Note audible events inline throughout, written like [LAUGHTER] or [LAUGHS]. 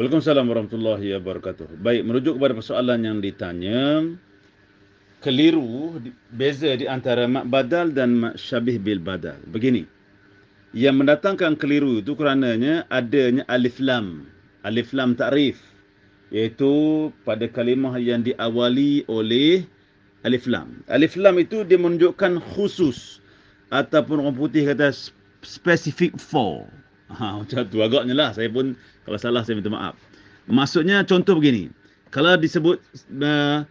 Waalaikumsalam warahmatullahi wabarakatuh. Baik, merujuk kepada persoalan yang ditanya, keliru beza di antara mak badal dan mak syabih bil badal. Begini, yang mendatangkan keliru itu kerananya adanya alif lam, alif lam ta'rif, iaitu pada kalimah yang diawali oleh alif lam. Alif lam itu dia menunjukkan khusus ataupun orang putih kata specific for. [LAUGHS] Ha, macam tu agaknya lah. Saya pun kalau salah saya minta maaf. Maksudnya contoh begini. Kalau disebut uh,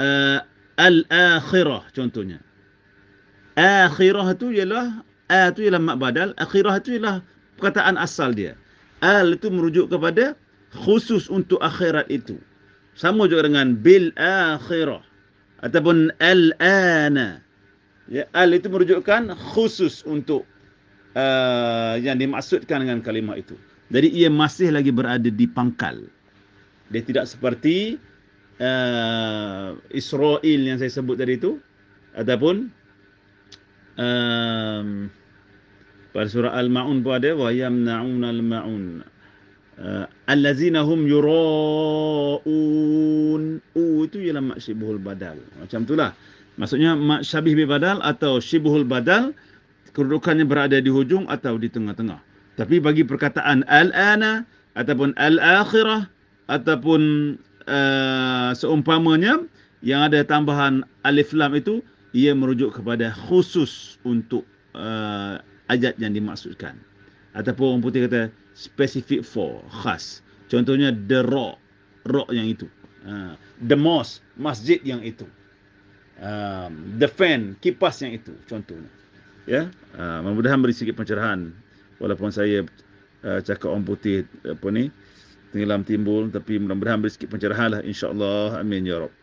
uh, al-akhirah contohnya. Akhirah itu ialah a itu ialah mak badal, akhirah itu ialah perkataan asal dia. Al itu merujuk kepada khusus untuk akhirat itu. Sama juga dengan bil akhirah ataupun al-ana. Ya, al itu merujukkan khusus untuk uh, yang dimaksudkan dengan kalimah itu. Jadi ia masih lagi berada di pangkal. Dia tidak seperti uh, Israel yang saya sebut tadi itu ataupun um, pada surah Al-Maun pun ada wa yamna'un al-maun. Uh, allazina hum yura'un. Itu ialah maksyibuhul badal. Macam itulah. Maksudnya mak syabih bi badal atau syibuhul badal kedudukannya berada di hujung atau di tengah-tengah. Tapi bagi perkataan al-ana ataupun al-akhirah ataupun uh, seumpamanya yang ada tambahan alif lam itu ia merujuk kepada khusus untuk uh, ajat yang dimaksudkan. Ataupun orang putih kata specific for, khas. Contohnya the rock, rock yang itu. Uh, the mosque, masjid yang itu. Um, the fan, kipas yang itu contohnya ya? Uh, mudah-mudahan beri sedikit pencerahan. Walaupun saya uh, cakap orang putih apa ni tenggelam timbul tapi mudah-mudahan beri sedikit pencerahan lah insyaallah amin ya rabb